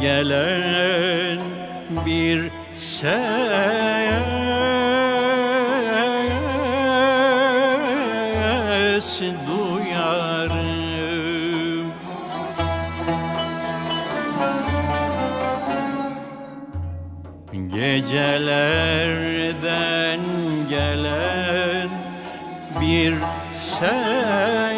gelen bir ses duyarım. Gecelerden gelen bir ses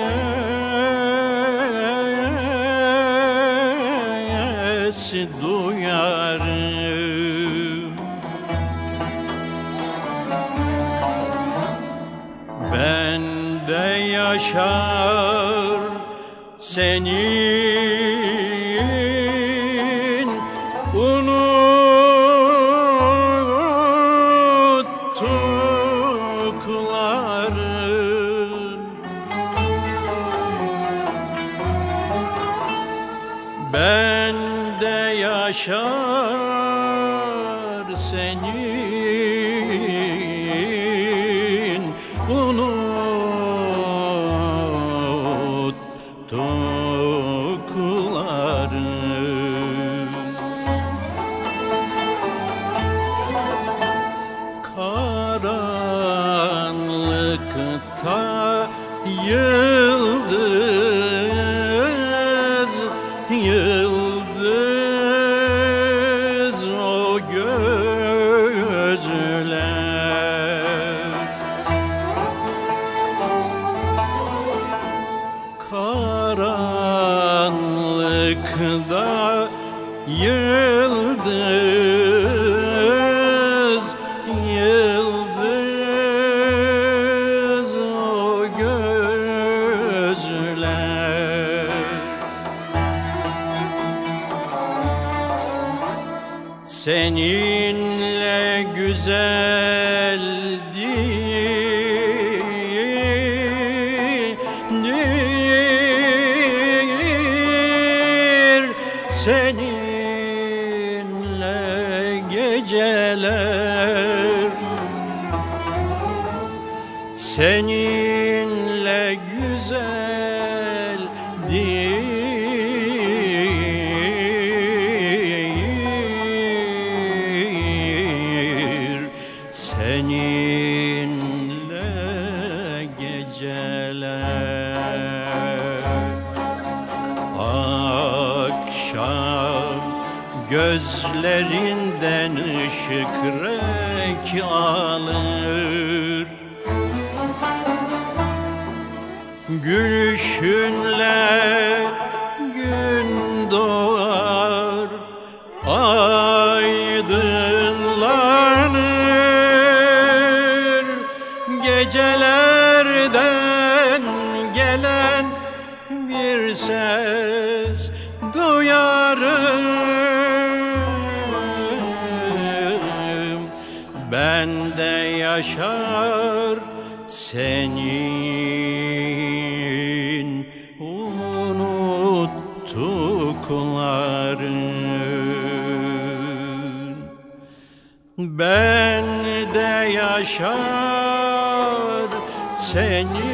yaşar senin. Unuttukların Ben de yaşar senin Karanlıkta yıldız Yıldız o gözler. Seninle güzeldir Seninle geceler. Seninle güzeldir gözlerinden ışık renk alır. Gülüşünle gün doğar Aydınlanır. Gecelerden gelen bir ses duyarım Ben de yaşar senin. Unuttukların Ben de yaşar senin